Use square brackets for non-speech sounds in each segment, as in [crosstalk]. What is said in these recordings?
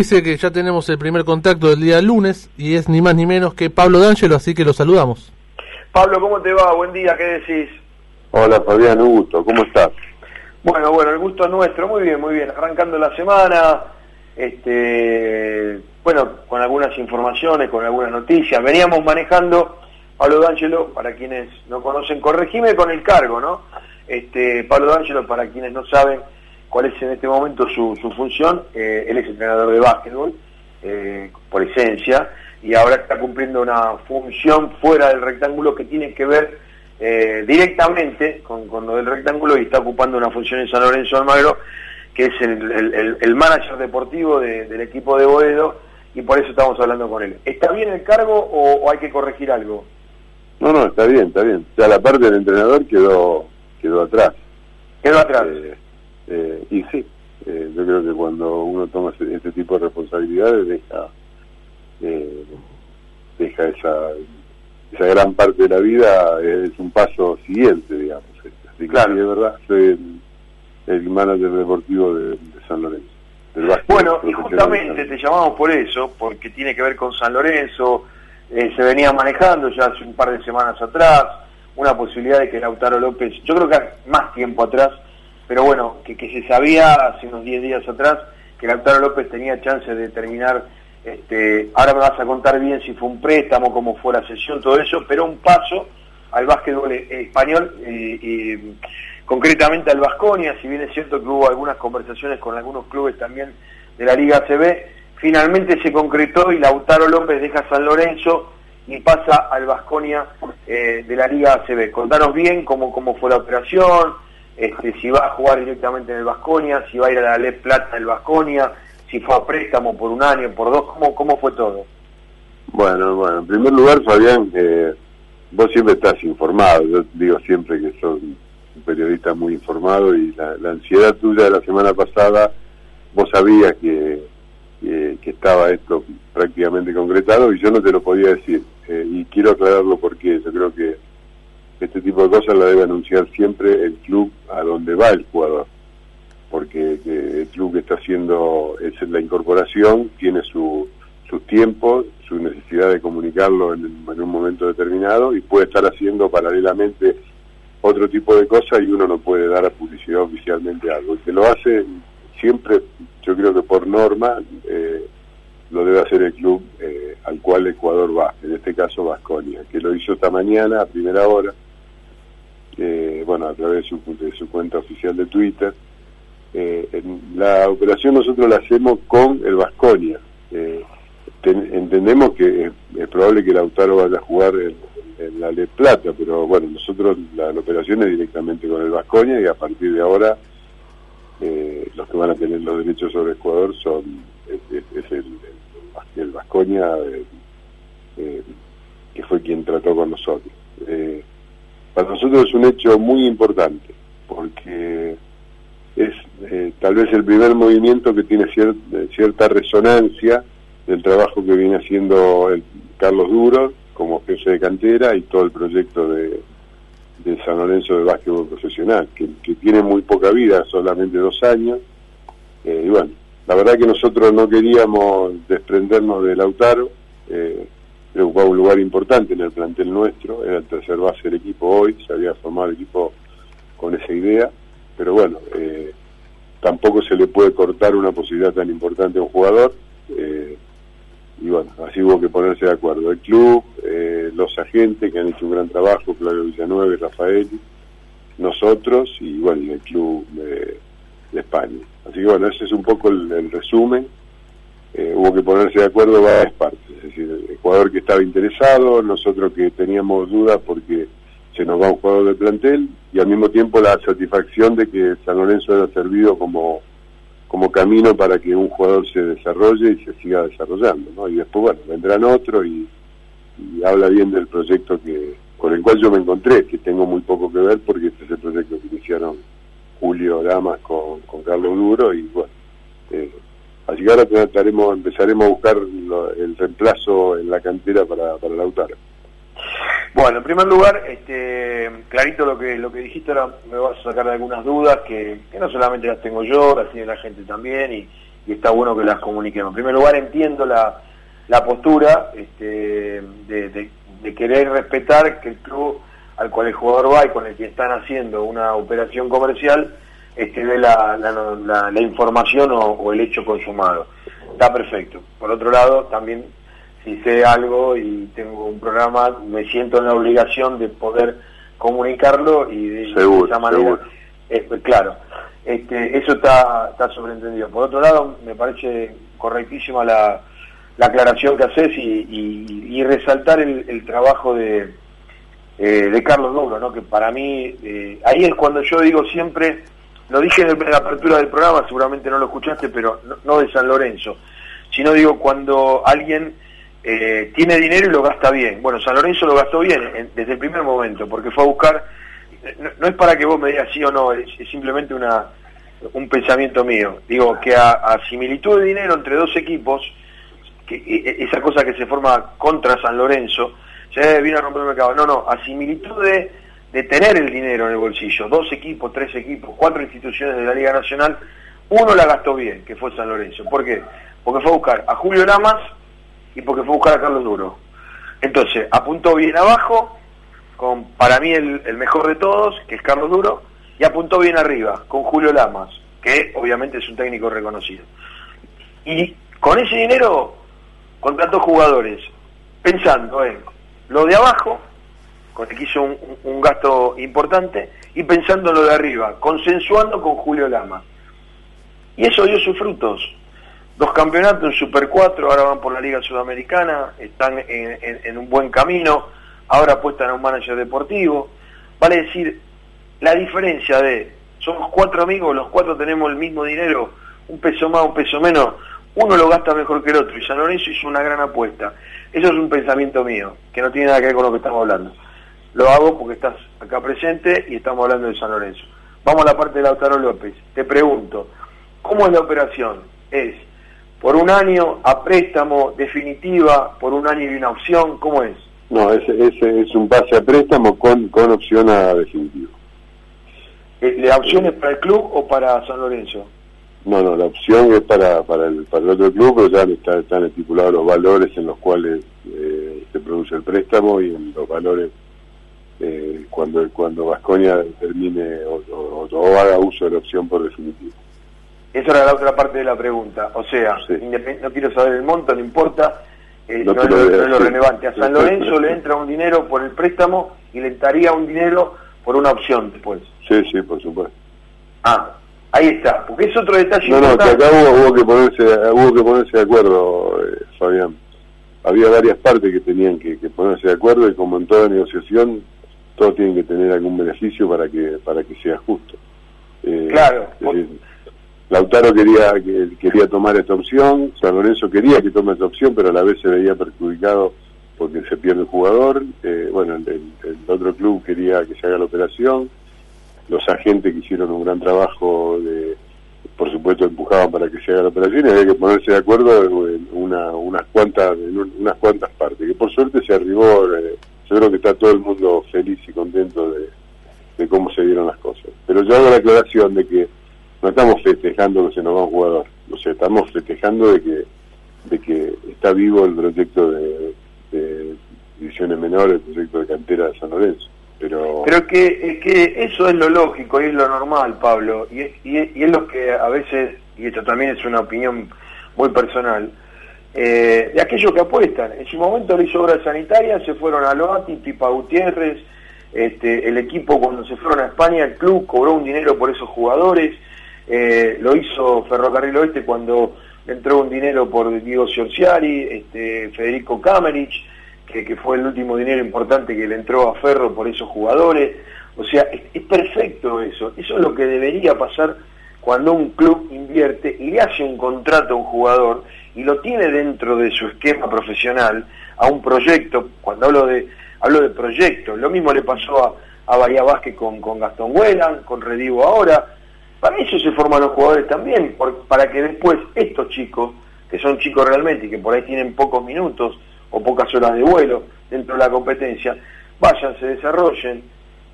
Dice que ya tenemos el primer contacto del día lunes y es ni más ni menos que Pablo D'Angelo, así que lo saludamos. Pablo, ¿cómo te va? Buen día, ¿qué decís? Hola Fabián, un gusto, ¿cómo estás? Bueno, bueno, el gusto es nuestro, muy bien, muy bien, arrancando la semana, este, bueno, con algunas informaciones, con algunas noticias, veníamos manejando, Pablo D'Angelo, para quienes no conocen, corregime con el cargo, ¿no? Este, Pablo D'Angelo, para quienes no saben, cuál es en este momento su, su función. Eh, él es entrenador de básquetbol, eh, por esencia, y ahora está cumpliendo una función fuera del rectángulo que tiene que ver eh, directamente con, con, lo del rectángulo y está ocupando una función en San Lorenzo Almagro, que es el, el, el manager deportivo de, del equipo de Boedo, y por eso estamos hablando con él. ¿Está bien el cargo o, o hay que corregir algo? No, no, está bien, está bien. O sea, la parte del entrenador quedó quedó atrás. Quedó atrás. Eh, eh, y sí, eh, yo creo que cuando uno toma este tipo de responsabilidades deja eh, deja esa esa gran parte de la vida es un paso siguiente, digamos. Así claro. de verdad, soy el, el manager deportivo de, de San Lorenzo. Bueno, y justamente te llamamos por eso, porque tiene que ver con San Lorenzo, eh, se venía manejando ya hace un par de semanas atrás, una posibilidad de que Lautaro López, yo creo que más tiempo atrás, pero bueno, que, que se sabía hace unos 10 días atrás que Lautaro López tenía chance de terminar, este, ahora me vas a contar bien si fue un préstamo, cómo fue la sesión, todo eso, pero un paso al básquetbol español y, y concretamente al Vasconia, si bien es cierto que hubo algunas conversaciones con algunos clubes también de la Liga ACB, finalmente se concretó y Lautaro López deja San Lorenzo y pasa al Vasconia eh, de la Liga ACB. Contanos bien cómo, cómo fue la operación, este, si va a jugar directamente en el Vasconia, si va a ir a la Le Plata del Vasconia, si fue a préstamo por un año, por dos, ¿cómo, cómo fue todo? Bueno, bueno, en primer lugar, Fabián, eh, vos siempre estás informado, yo digo siempre que sos un periodista muy informado y la, ansiedad tuya de la semana pasada, vos sabías que, que, que, estaba esto prácticamente concretado y yo no te lo podía decir. Eh, y quiero aclararlo porque yo creo que este tipo de cosas la debe anunciar siempre el club a donde va el jugador, porque el club que está haciendo es la incorporación, tiene su, sus tiempos, su necesidad de comunicarlo en, en, un momento determinado y puede estar haciendo paralelamente otro tipo de cosas y uno no puede dar a publicidad oficialmente algo. El que lo hace siempre, yo creo que por norma, eh, lo debe hacer el club eh, al cual el Ecuador va, en este caso Vasconia, que lo hizo esta mañana a primera hora, eh, bueno, a través de su, cuenta oficial de Twitter. Eh, la operación nosotros la hacemos con el Vasconia. Eh, entendemos que es, probable que Lautaro vaya a jugar en, la Le Plata, pero bueno, nosotros la, operación es directamente con el Vasconia y a partir de ahora eh, los que van a tener los derechos sobre Ecuador son es, el, el Vasconia que fue quien trató con nosotros. Eh, para nosotros es un hecho muy importante, porque es eh, tal vez el primer movimiento que tiene cier cierta resonancia del trabajo que viene haciendo el Carlos Duro como jefe de cantera y todo el proyecto de, San Lorenzo de básquetbol profesional, que, tiene muy poca vida, solamente dos años. Eh, y bueno, la verdad que nosotros no queríamos desprendernos de Lautaro, eh, ocupaba un lugar importante en el plantel nuestro, era el tercer base del equipo hoy, se había formado el equipo con esa idea, pero bueno, eh, tampoco se le puede cortar una posibilidad tan importante a un jugador, eh, y bueno, así hubo que ponerse de acuerdo. El club, eh, los agentes que han hecho un gran trabajo, Claudio Villanueva y Rafael, nosotros y bueno, el club de, España. Así que bueno, ese es un poco el resumen. Eh, hubo que ponerse de acuerdo varias partes, es decir, el jugador que estaba interesado, nosotros que teníamos dudas porque se nos va un jugador del plantel y al mismo tiempo la satisfacción de que San Lorenzo haya servido como como camino para que un jugador se desarrolle y se siga desarrollando, ¿no? Y después, bueno, vendrán otros y, habla bien del proyecto que con el cual yo me encontré, que tengo muy poco que ver porque este es el proyecto que iniciaron Julio Damas con, con Carlos Duro y bueno, ahora empezaremos a buscar el reemplazo en la cantera para, para Lautaro. Bueno, en primer lugar, este, clarito lo que lo que dijiste ahora me vas a sacar de algunas dudas que, no solamente las tengo yo, las tiene la gente también y, y está bueno que las comuniquemos. En primer lugar, entiendo la, la postura este, de, querer respetar que el club al cual el jugador va y con el que están haciendo una operación comercial este, dé la, la, información o, el hecho consumado. Está perfecto. Por otro lado, también si sé algo y tengo un programa, me siento en la obligación de poder comunicarlo y de, esa manera. Eh, claro, este, eso está, está sobreentendido. Por otro lado, me parece correctísima la, la aclaración que haces y, resaltar el, trabajo de, eh, de Carlos Duro, ¿no? que para mí, eh, ahí es cuando yo digo siempre, lo dije en, la apertura del programa, seguramente no lo escuchaste, pero no, de San Lorenzo, sino digo cuando alguien eh, tiene dinero y lo gasta bien. Bueno, San Lorenzo lo gastó bien desde el primer momento, porque fue a buscar, no, es para que vos me digas sí o no, es, simplemente una un pensamiento mío. Digo que a similitud de dinero entre dos equipos, que e, e, esa cosa que se forma contra San Lorenzo, se vino a romper el mercado. No, no, a similitud de, tener el dinero en el bolsillo, dos equipos, tres equipos, cuatro instituciones de la Liga Nacional, uno la gastó bien, que fue San Lorenzo. ¿Por qué? Porque fue a buscar a Julio Lamas y porque fue a buscar a Carlos Duro. Entonces, apuntó bien abajo, con para mí el, mejor de todos, que es Carlos Duro, y apuntó bien arriba, con Julio Lamas, que obviamente es un técnico reconocido. Y con ese dinero con tantos jugadores, pensando en lo de abajo, con el que hizo un, gasto importante, y pensando en lo de arriba, consensuando con Julio Lama. Y eso dio sus frutos. Dos campeonatos en Super 4, ahora van por la Liga Sudamericana, están en, un buen camino, ahora apuestan a un manager deportivo. Vale decir, la diferencia de, somos cuatro amigos, los cuatro tenemos el mismo dinero, un peso más, un peso menos, uno lo gasta mejor que el otro y San Lorenzo hizo una gran apuesta. Eso es un pensamiento mío, que no tiene nada que ver con lo que estamos hablando. Lo hago porque estás acá presente y estamos hablando de San Lorenzo. Vamos a la parte de Lautaro López. Te pregunto, ¿cómo es la operación? ¿Es por un año a préstamo definitiva, por un año y una opción? ¿Cómo es? No, es, es, un pase a préstamo con, con opción a definitivo. Eh, ¿La opción es para el club o para San Lorenzo? No, no, la opción es para, para, el, para el otro club, pero ya están estipulados los valores en los cuales eh, se produce el préstamo y en los valores eh, cuando cuando Vasconia termine o, haga uso de la opción por definitivo. Esa era la otra parte de la pregunta. O sea, no quiero saber el monto, no importa, eh, no, es lo, relevante. A San Lorenzo le entra un dinero por el préstamo y le entraría un dinero por una opción después. Sí, sí, por supuesto. Ah, Ahí está, porque es otro detalle. No, no, que acá hubo, que ponerse, hubo que ponerse de acuerdo, eh, Fabián. Había varias partes que tenían que, ponerse de acuerdo y como en toda negociación, todos tienen que tener algún beneficio para que para que sea justo. Eh, claro. Lautaro quería que, quería tomar esta opción, San Lorenzo quería que tome esta opción, pero a la vez se veía perjudicado porque se pierde el jugador. Eh, bueno, el otro club quería que se haga la operación los agentes que hicieron un gran trabajo de por supuesto empujaban para que se haga la operación y había que ponerse de acuerdo en una, unas cuantas unas cuantas partes que por suerte se arribó eh, yo creo que está todo el mundo feliz y contento de, cómo se dieron las cosas. Pero yo hago la aclaración de que no estamos festejando que se nos va un jugador. O sea estamos festejando de que de que está vivo el proyecto de, divisiones menores el proyecto de cantera de San Lorenzo. Pero, pero que, que eso es lo lógico y es lo normal, Pablo, y, y, es lo que a veces, y esto también es una opinión muy personal, eh, de aquellos que apuestan. En su momento le hizo obras sanitarias, se fueron a Loati, Pipa Gutiérrez, este, el equipo cuando se fueron a España, el club cobró un dinero por esos jugadores, eh, lo hizo Ferrocarril Oeste cuando entró un dinero por Diego Ciorciari, este, Federico Camerich, que, fue el último dinero importante que le entró a Ferro por esos jugadores. O sea, es, perfecto eso. Eso es lo que debería pasar cuando un club invierte y le hace un contrato a un jugador y lo tiene dentro de su esquema profesional a un proyecto. Cuando hablo de hablo de proyecto, lo mismo le pasó a, a Bahía Vázquez con, con Gastón Huelan, con Redivo ahora. Para eso se forman los jugadores también, para que después estos chicos, que son chicos realmente y que por ahí tienen pocos minutos, o pocas horas de vuelo dentro de la competencia, vayan, se desarrollen,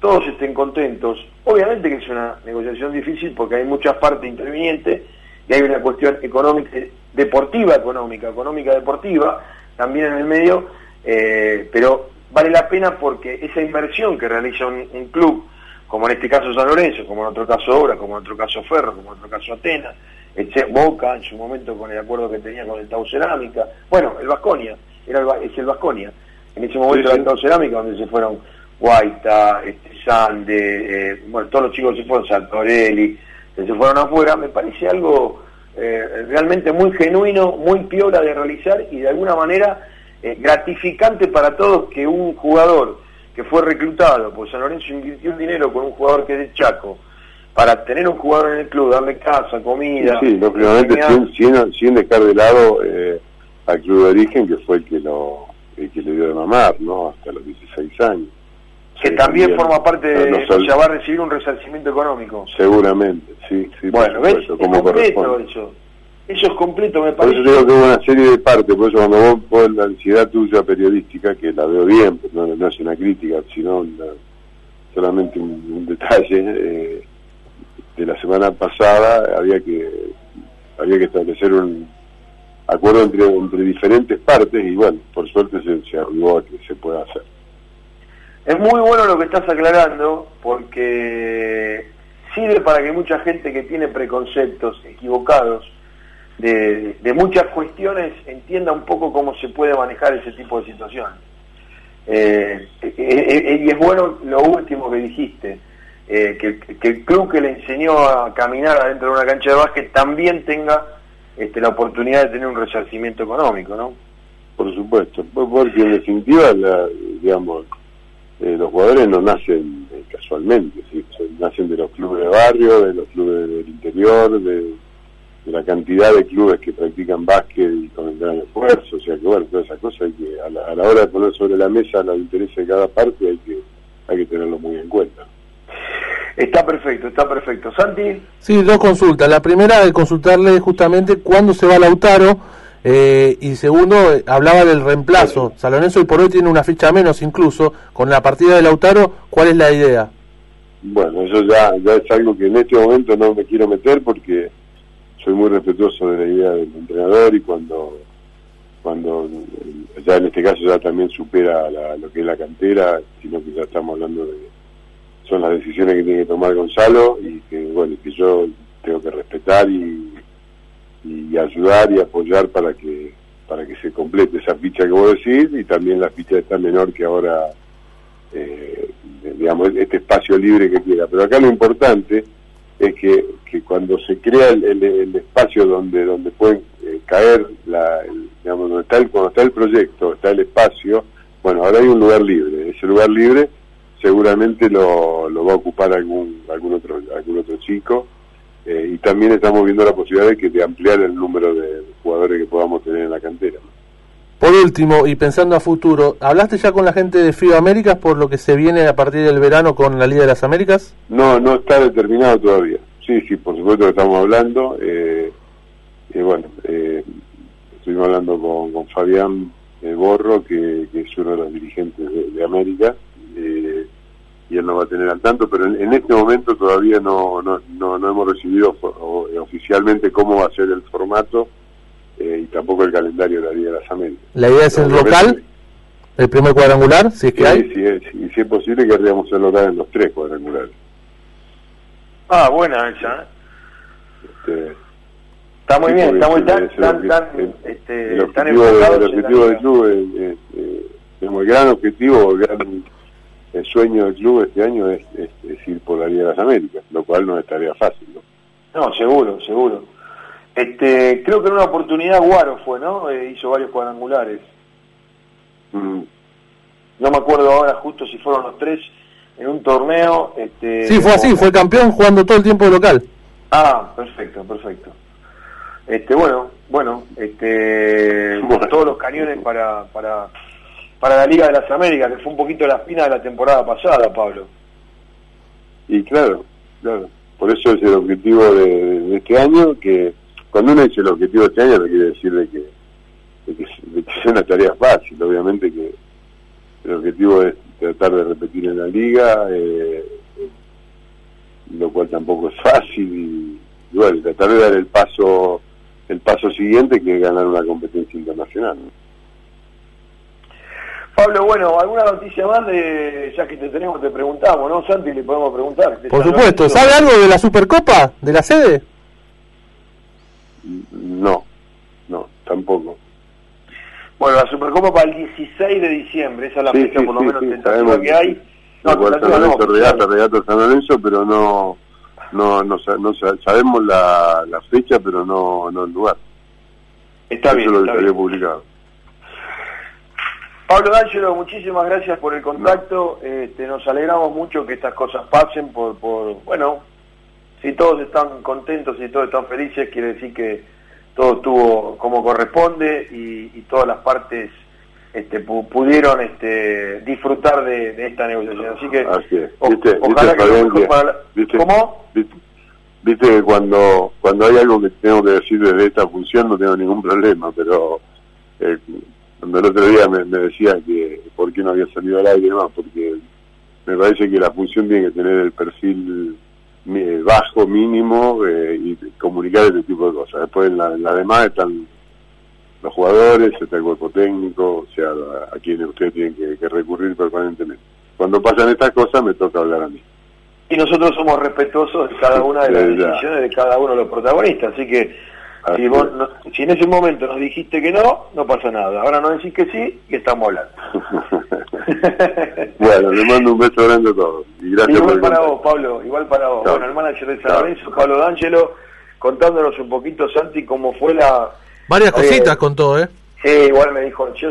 todos estén contentos. Obviamente que es una negociación difícil porque hay muchas partes intervinientes y hay una cuestión económica, deportiva económica, económica deportiva, también en el medio, eh, pero vale la pena porque esa inversión que realiza un, club, como en este caso San Lorenzo, como en otro caso Obra, como en otro caso Ferro, como en otro caso Atenas, Boca en su momento con el acuerdo que tenía con el Tau Cerámica, bueno, el Vasconia, era el, es el Vasconia, en ese momento era el Tau Cerámica donde se fueron Guaita, este, Sande, eh, bueno, todos los chicos se fueron, Saltorelli, se fueron afuera, me parece algo eh, realmente muy genuino, muy piola de realizar y de alguna manera eh, gratificante para todos que un jugador que fue reclutado, pues San Lorenzo invirtió un dinero con un jugador que es de Chaco, para tener un jugador en el club, darle casa, comida. Sí, lógicamente sin, sin, dejar de lado eh, al club de origen, que fue el que, lo, el que le dio de mamar, ¿no? Hasta los 16 años. Que también, forma parte de. o sea, va a recibir un resarcimiento económico. Seguramente, sí. sí bueno, ¿ves? es completo eso. Eso es completo, me parece. Por eso digo que es una serie de partes, por eso cuando vos pones la ansiedad tuya periodística, que la veo bien, no, no es una crítica, sino solamente un, detalle, eh, de la semana pasada había que había que establecer un acuerdo entre, entre diferentes partes y bueno, por suerte se, se arribó a que se pueda hacer. Es muy bueno lo que estás aclarando porque sirve para que mucha gente que tiene preconceptos equivocados de, muchas cuestiones entienda un poco cómo se puede manejar ese tipo de situaciones. Eh, eh, eh, y es bueno lo último que dijiste, que, el club que le enseñó a caminar adentro de una cancha de básquet también tenga este, la oportunidad de tener un resarcimiento económico, ¿no? Por supuesto, porque en definitiva, digamos, eh, los jugadores no nacen eh, casualmente, nacen de los clubes de barrio, de los clubes del interior, de, la cantidad de clubes que practican básquet y con el gran esfuerzo, o sea que bueno, todas esas cosas hay que, a la, a la hora de poner sobre la mesa los intereses de cada parte hay que, hay que tenerlo muy en cuenta. Está perfecto, está perfecto. Santi. Sí, dos consultas. La primera de consultarle justamente cuándo se va Lautaro. Eh, y segundo, hablaba del reemplazo. Saloneso hoy por hoy tiene una ficha menos incluso. Con la partida de Lautaro, ¿cuál es la idea? Bueno, eso ya, ya es algo que en este momento no me quiero meter porque soy muy respetuoso de la idea del entrenador y cuando cuando ya en este caso ya también supera lo que es la cantera, sino que ya estamos hablando de son las decisiones que tiene que tomar Gonzalo y que bueno que yo tengo que respetar y, y ayudar y apoyar para que para que se complete esa ficha que vos decís y también la ficha está menor que ahora eh, digamos este espacio libre que quiera. Pero acá lo importante es que, que cuando se crea el, el, espacio donde donde pueden eh, caer la digamos donde está el, cuando está el proyecto está el espacio bueno ahora hay un lugar libre. Ese lugar libre seguramente lo, lo va a ocupar algún algún otro algún otro chico eh, y también estamos viendo la posibilidad de que de ampliar el número de jugadores que podamos tener en la cantera. Por último, y pensando a futuro, ¿hablaste ya con la gente de FIBA Américas por lo que se viene a partir del verano con la Liga de las Américas? No, no está determinado todavía. Sí, sí, por supuesto que estamos hablando. Eh, eh bueno, eh, estuvimos hablando con, con Fabián Borro, que, es uno de los dirigentes de, de América. Eh, y él no va a tener al tanto, pero en, este momento todavía no, no, no, hemos recibido eh, oficialmente cómo va a ser el formato eh, y tampoco el calendario de la Liga de las Américas. ¿La idea es el local? ¿El primer cuadrangular? Si es que hay. y si es posible, querríamos ser local en los tres cuadrangulares. Ah, buena esa. ¿eh? Este, está muy bien, está muy tan, tan, tan, este, el objetivo, el objetivo del club es, es, muy gran objetivo, el gran el sueño del club este año es, ir por la Liga de las Américas, lo cual no es tarea fácil. No, no seguro, seguro. Este, creo que en una oportunidad Guaro fue, ¿no? Eh, hizo varios cuadrangulares. Mm. No me acuerdo ahora justo si fueron los tres en un torneo. Este, sí, fue así, fue campeón jugando todo el tiempo de local. Ah, perfecto, perfecto. Este, bueno, bueno, este, [laughs] todos los cañones para, para para la Liga de las Américas, que fue un poquito la espina de la temporada pasada, Pablo. Y claro, claro. Por eso es el objetivo de, este año, que cuando uno dice el objetivo de este año no quiere decir de que, de que, sea una tarea fácil, obviamente que el objetivo es tratar de repetir en la liga, eh, lo cual tampoco es fácil y, y bueno, tratar de dar el paso el paso siguiente que es ganar una competencia internacional. Pablo, bueno, ¿alguna noticia más de, ya que te tenemos, te preguntamos, ¿no? Santi, le podemos preguntar. Por supuesto, ¿sabe algo de la Supercopa, de la sede? No, no, tampoco. Bueno, la Supercopa para el 16 de diciembre, esa es la fecha por lo menos tentativa que hay. No, San Lorenzo, regata, regata San Lorenzo, pero no, no, no, no sabemos la, la fecha, pero no, no el lugar. Está Eso bien. lo está había bien. publicado. Pablo D'Angelo, muchísimas gracias por el contacto. Este, nos alegramos mucho que estas cosas pasen por, por, bueno, si todos están contentos y todos están felices, quiere decir que todo estuvo como corresponde y, y todas las partes este, pu- pudieron este, disfrutar de, de esta negociación. Así que, Así es. o- ¿Viste, ojalá viste, que lo Fabián, para la- viste- ¿Cómo? Viste, viste que cuando, cuando hay algo que tengo que decir desde esta función no tengo ningún problema, pero eh, cuando el otro día me, me decía que por qué no había salido al aire y demás, porque me parece que la función tiene que tener el perfil eh, bajo, mínimo, eh, y comunicar este tipo de cosas. Después en la, en la demás están los jugadores, está el cuerpo técnico, o sea, a, a quienes ustedes tienen que, que recurrir permanentemente. Cuando pasan estas cosas me toca hablar a mí. Y nosotros somos respetuosos de cada una de las decisiones de cada uno de los protagonistas. Así que si, vos es. no- si en ese momento nos dijiste que no, no pasa nada. Ahora no decís que sí y estamos hablando. [laughs] bueno, le mando un beso grande a todos. Y gracias por Igual para vos, Pablo, igual para vos. Chao. Bueno, el manager de San. Lorenzo, Pablo D'Angelo, contándonos un poquito, Santi, cómo fue la... Varias Eh, cositas contó, ¿eh? Sí, igual me dijo, yo